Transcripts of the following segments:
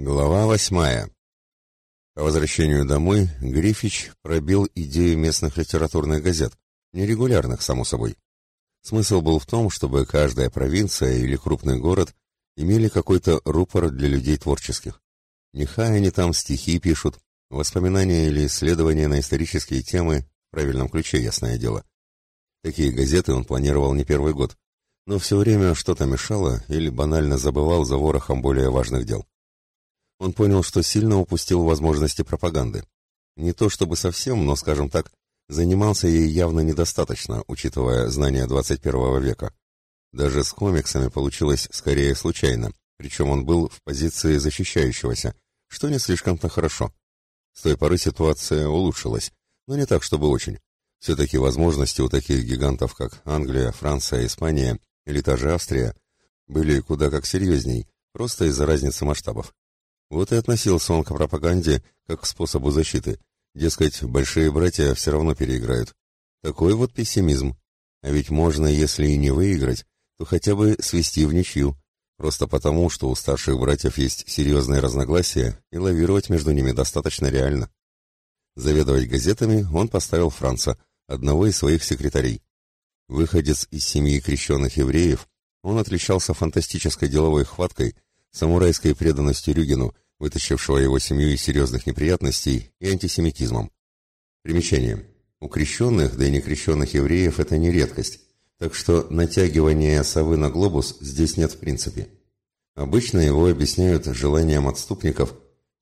Глава восьмая. По возвращению домой Грифич пробил идею местных литературных газет, нерегулярных, само собой. Смысл был в том, чтобы каждая провинция или крупный город имели какой-то рупор для людей творческих. Нехай они там стихи пишут, воспоминания или исследования на исторические темы, в правильном ключе, ясное дело. Такие газеты он планировал не первый год, но все время что-то мешало или банально забывал за ворохом более важных дел он понял, что сильно упустил возможности пропаганды. Не то чтобы совсем, но, скажем так, занимался ей явно недостаточно, учитывая знания 21 века. Даже с комиксами получилось скорее случайно, причем он был в позиции защищающегося, что не слишком-то хорошо. С той поры ситуация улучшилась, но не так, чтобы очень. Все-таки возможности у таких гигантов, как Англия, Франция, Испания или та же Австрия, были куда как серьезней, просто из-за разницы масштабов. Вот и относился он к пропаганде как к способу защиты. Дескать, большие братья все равно переиграют. Такой вот пессимизм. А ведь можно, если и не выиграть, то хотя бы свести в ничью. Просто потому, что у старших братьев есть серьезные разногласия, и лавировать между ними достаточно реально. Заведовать газетами он поставил Франца, одного из своих секретарей. Выходец из семьи крещенных евреев, он отличался фантастической деловой хваткой – самурайской преданностью Рюгину, вытащившего его семью из серьезных неприятностей, и антисемитизмом. Примечание. У крещенных, да и некрещенных евреев это не редкость, так что натягивания совы на глобус здесь нет в принципе. Обычно его объясняют желанием отступников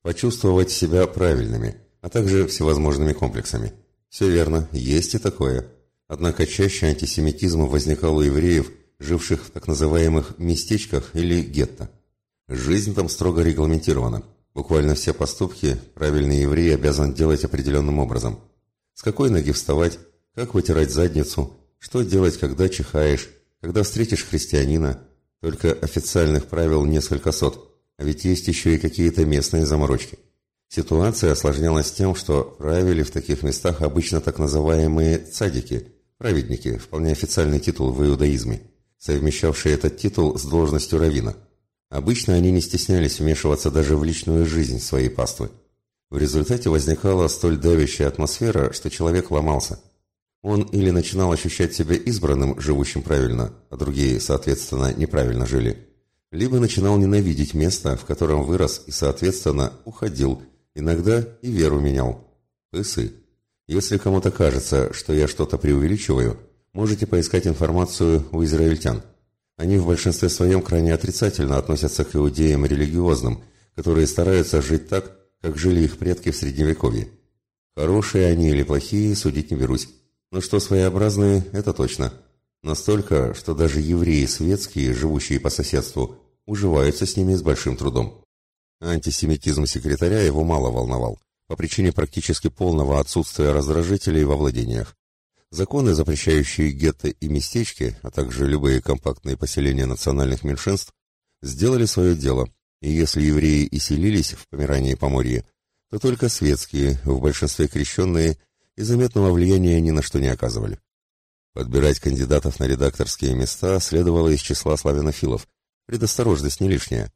почувствовать себя правильными, а также всевозможными комплексами. Все верно, есть и такое. Однако чаще антисемитизм возникал у евреев, живших в так называемых местечках или гетто. Жизнь там строго регламентирована. Буквально все поступки правильный еврей обязан делать определенным образом. С какой ноги вставать, как вытирать задницу, что делать, когда чихаешь, когда встретишь христианина. Только официальных правил несколько сот, а ведь есть еще и какие-то местные заморочки. Ситуация осложнялась тем, что правили в таких местах обычно так называемые цадики, праведники, вполне официальный титул в иудаизме, совмещавшие этот титул с должностью равина. Обычно они не стеснялись вмешиваться даже в личную жизнь своей паствы. В результате возникала столь давящая атмосфера, что человек ломался. Он или начинал ощущать себя избранным, живущим правильно, а другие, соответственно, неправильно жили, либо начинал ненавидеть место, в котором вырос и, соответственно, уходил, иногда и веру менял. Пысы. Если кому-то кажется, что я что-то преувеличиваю, можете поискать информацию у израильтян. Они в большинстве своем крайне отрицательно относятся к иудеям религиозным, которые стараются жить так, как жили их предки в Средневековье. Хорошие они или плохие, судить не берусь. Но что своеобразные, это точно. Настолько, что даже евреи светские, живущие по соседству, уживаются с ними с большим трудом. Антисемитизм секретаря его мало волновал, по причине практически полного отсутствия раздражителей во владениях. Законы, запрещающие гетто и местечки, а также любые компактные поселения национальных меньшинств, сделали свое дело, и если евреи и селились в Померании и Поморье, то только светские, в большинстве крещенные, и заметного влияния ни на что не оказывали. Подбирать кандидатов на редакторские места следовало из числа славянофилов, предосторожность не лишняя.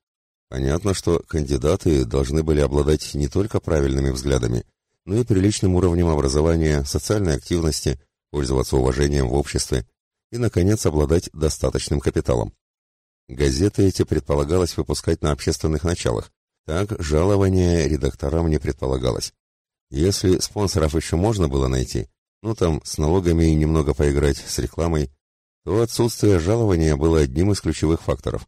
Понятно, что кандидаты должны были обладать не только правильными взглядами, но и приличным уровнем образования, социальной активности, пользоваться уважением в обществе и, наконец, обладать достаточным капиталом. Газеты эти предполагалось выпускать на общественных началах, так жалования редакторам не предполагалось. Если спонсоров еще можно было найти, ну там с налогами и немного поиграть с рекламой, то отсутствие жалования было одним из ключевых факторов.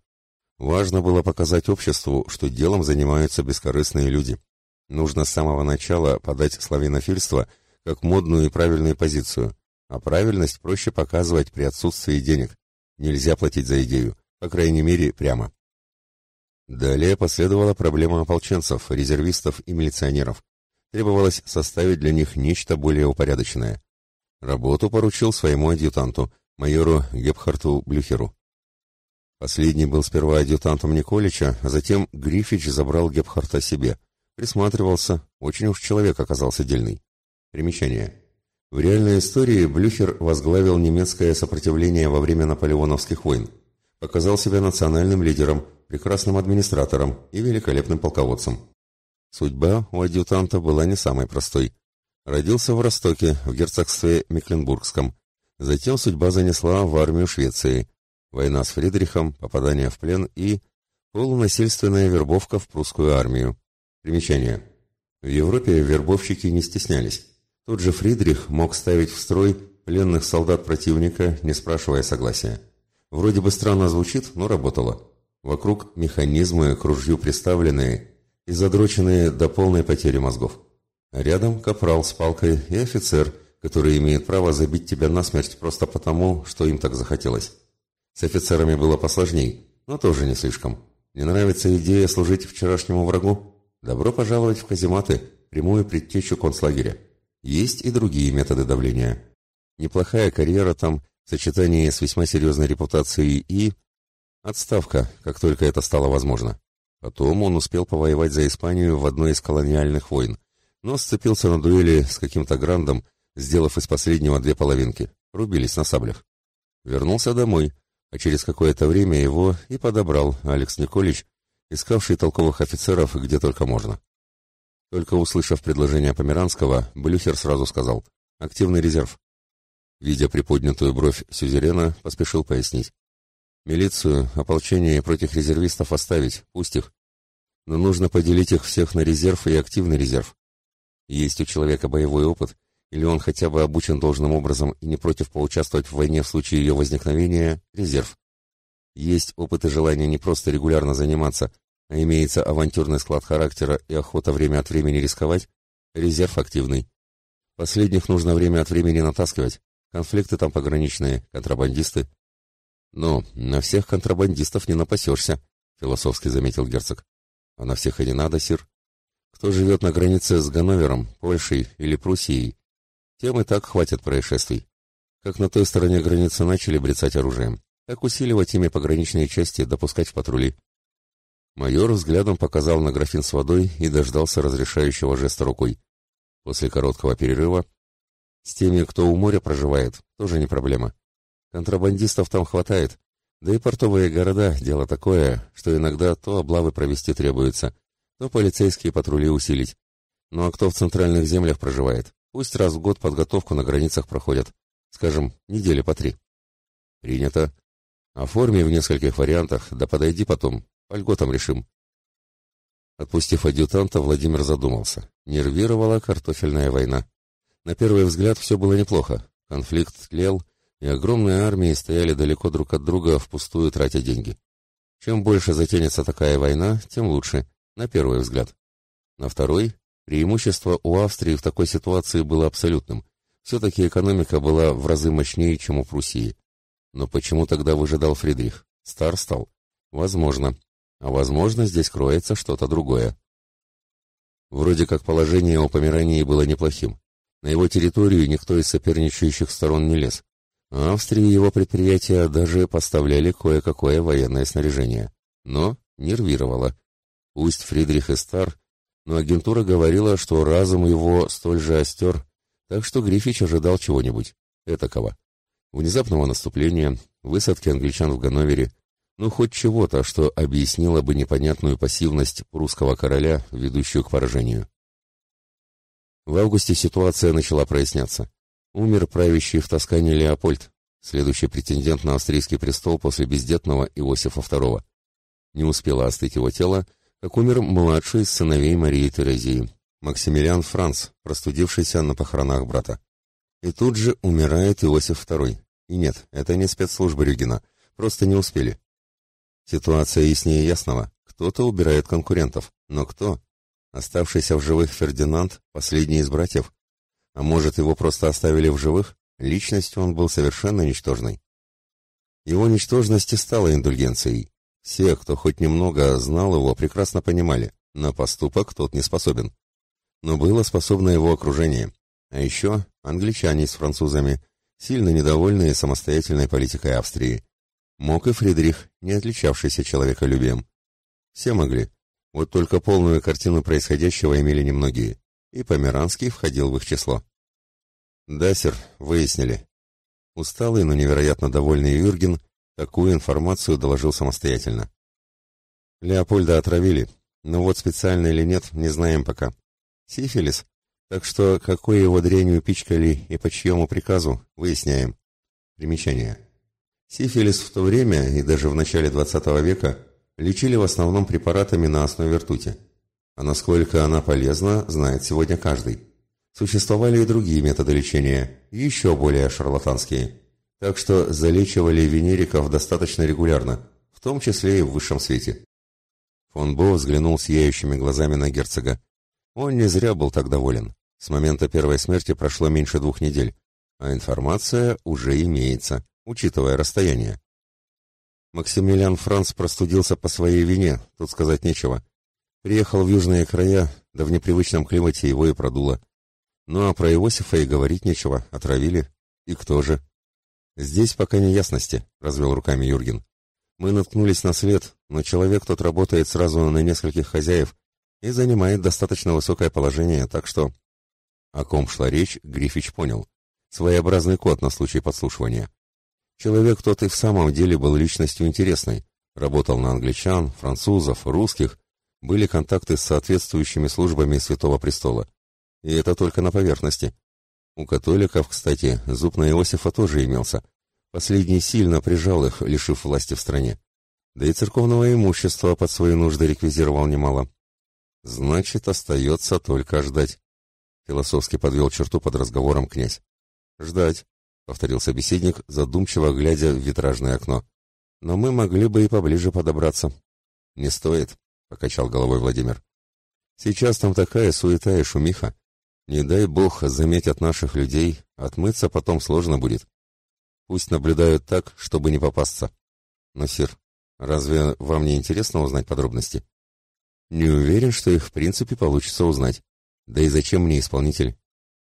Важно было показать обществу, что делом занимаются бескорыстные люди. Нужно с самого начала подать славянофильство как модную и правильную позицию, а правильность проще показывать при отсутствии денег. Нельзя платить за идею, по крайней мере, прямо. Далее последовала проблема ополченцев, резервистов и милиционеров. Требовалось составить для них нечто более упорядоченное. Работу поручил своему адъютанту, майору Гепхарту Блюхеру. Последний был сперва адъютантом Николича, а затем Грифич забрал Гепхарта себе. Присматривался, очень уж человек оказался дельный. Примечание. В реальной истории Блюхер возглавил немецкое сопротивление во время наполеоновских войн, показал себя национальным лидером, прекрасным администратором и великолепным полководцем. Судьба у адъютанта была не самой простой. Родился в Ростоке, в герцогстве Мекленбургском. Затем судьба занесла в армию Швеции. Война с Фридрихом, попадание в плен и полунасильственная вербовка в прусскую армию. Примечание. В Европе вербовщики не стеснялись. Тот же Фридрих мог ставить в строй пленных солдат противника, не спрашивая согласия. Вроде бы странно звучит, но работало. Вокруг механизмы к ружью приставленные и задроченные до полной потери мозгов. Рядом капрал с палкой и офицер, который имеет право забить тебя насмерть просто потому, что им так захотелось. С офицерами было посложней, но тоже не слишком. Не нравится идея служить вчерашнему врагу? Добро пожаловать в казематы, прямую предтечу концлагеря. Есть и другие методы давления. Неплохая карьера там в сочетании с весьма серьезной репутацией и... Отставка, как только это стало возможно. Потом он успел повоевать за Испанию в одной из колониальных войн, но сцепился на дуэли с каким-то грандом, сделав из последнего две половинки. Рубились на саблях. Вернулся домой, а через какое-то время его и подобрал Алекс Николич, искавший толковых офицеров где только можно. Только услышав предложение Померанского, Блюхер сразу сказал «Активный резерв». Видя приподнятую бровь Сюзерена, поспешил пояснить. «Милицию, ополчение против резервистов оставить, пусть их. Но нужно поделить их всех на резерв и активный резерв. Есть у человека боевой опыт, или он хотя бы обучен должным образом и не против поучаствовать в войне в случае ее возникновения – резерв. Есть опыт и желание не просто регулярно заниматься, имеется авантюрный склад характера и охота время от времени рисковать – резерв активный. Последних нужно время от времени натаскивать, Конфликты там пограничные, контрабандисты. Но на всех контрабандистов не напасешься, философски заметил герцог. А на всех и не надо, сир. Кто живет на границе с Ганновером, Польшей или Пруссией, тем и так хватит происшествий. Как на той стороне границы начали брецать оружием, так усиливать ими пограничные части, допускать в патрули. Майор взглядом показал на графин с водой и дождался разрешающего жеста рукой. После короткого перерыва с теми, кто у моря проживает, тоже не проблема. Контрабандистов там хватает. Да и портовые города – дело такое, что иногда то облавы провести требуется, то полицейские патрули усилить. Ну а кто в центральных землях проживает, пусть раз в год подготовку на границах проходят. Скажем, недели по три. Принято. Оформи в нескольких вариантах, да подойди потом, по льготам решим. Отпустив адъютанта, Владимир задумался. Нервировала картофельная война. На первый взгляд все было неплохо. Конфликт тлел, и огромные армии стояли далеко друг от друга, впустую тратя деньги. Чем больше затянется такая война, тем лучше, на первый взгляд. На второй, преимущество у Австрии в такой ситуации было абсолютным. Все-таки экономика была в разы мощнее, чем у Пруссии. Но почему тогда выжидал Фридрих? Стар стал? Возможно. А возможно, здесь кроется что-то другое. Вроде как положение у Померании было неплохим. На его территорию никто из соперничающих сторон не лез. А Австрии его предприятия даже поставляли кое-какое военное снаряжение. Но нервировало. Пусть Фридрих и стар, но агентура говорила, что разум его столь же остер, так что Грифич ожидал чего-нибудь. Этакого. Внезапного наступления, высадки англичан в Ганновере, ну хоть чего-то, что объяснило бы непонятную пассивность русского короля, ведущую к поражению. В августе ситуация начала проясняться. Умер правящий в Тоскане Леопольд, следующий претендент на австрийский престол после бездетного Иосифа II. Не успело остыть его тело, как умер младший сыновей Марии Терезии, Максимилиан Франц, простудившийся на похоронах брата. И тут же умирает Иосиф II. И нет, это не спецслужбы Рюгина, просто не успели. Ситуация яснее ясного. Кто-то убирает конкурентов, но кто? Оставшийся в живых Фердинанд – последний из братьев. А может, его просто оставили в живых? Личностью он был совершенно ничтожной. Его ничтожность и стала индульгенцией. Все, кто хоть немного знал его, прекрасно понимали, на поступок тот не способен. Но было способно его окружение. А еще англичане с французами, сильно недовольные самостоятельной политикой Австрии. Мог и Фридрих, не отличавшийся человеколюбием. Все могли, вот только полную картину происходящего имели немногие, и Померанский входил в их число. «Да, сэр, выяснили». Усталый, но невероятно довольный Юрген такую информацию доложил самостоятельно. Леопольда отравили, но вот специально или нет, не знаем пока. Сифилис. Так что какой его дрянью пичкали и по чьему приказу, выясняем. Примечание. Сифилис в то время и даже в начале 20 века лечили в основном препаратами на основе ртути. А насколько она полезна, знает сегодня каждый. Существовали и другие методы лечения, еще более шарлатанские. Так что залечивали венериков достаточно регулярно, в том числе и в высшем свете. Фон Бо взглянул сияющими глазами на герцога. Он не зря был так доволен. С момента первой смерти прошло меньше двух недель, а информация уже имеется, учитывая расстояние. Максимилиан Франц простудился по своей вине, тут сказать нечего. Приехал в южные края, да в непривычном климате его и продуло. Ну а про Иосифа и говорить нечего, отравили. И кто же? Здесь пока не ясности, развел руками Юрген. Мы наткнулись на след, но человек тот работает сразу на нескольких хозяев и занимает достаточно высокое положение, так что... О ком шла речь, Грифич понял. Своеобразный код на случай подслушивания. Человек тот и в самом деле был личностью интересной. Работал на англичан, французов, русских. Были контакты с соответствующими службами Святого Престола. И это только на поверхности. У католиков, кстати, зуб на Иосифа тоже имелся. Последний сильно прижал их, лишив власти в стране. Да и церковного имущества под свои нужды реквизировал немало. Значит, остается только ждать. Философски подвел черту под разговором князь. Ждать, повторил собеседник, задумчиво глядя в витражное окно. Но мы могли бы и поближе подобраться. Не стоит, покачал головой Владимир. Сейчас там такая суета и шумиха. Не дай бог заметят наших людей, отмыться потом сложно будет. Пусть наблюдают так, чтобы не попасться. Но, сир, разве вам не интересно узнать подробности? Не уверен, что их в принципе получится узнать. Да и зачем мне исполнитель?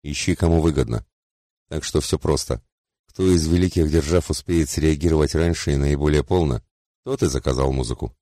Ищи, кому выгодно. Так что все просто. Кто из великих держав успеет среагировать раньше и наиболее полно, тот и заказал музыку.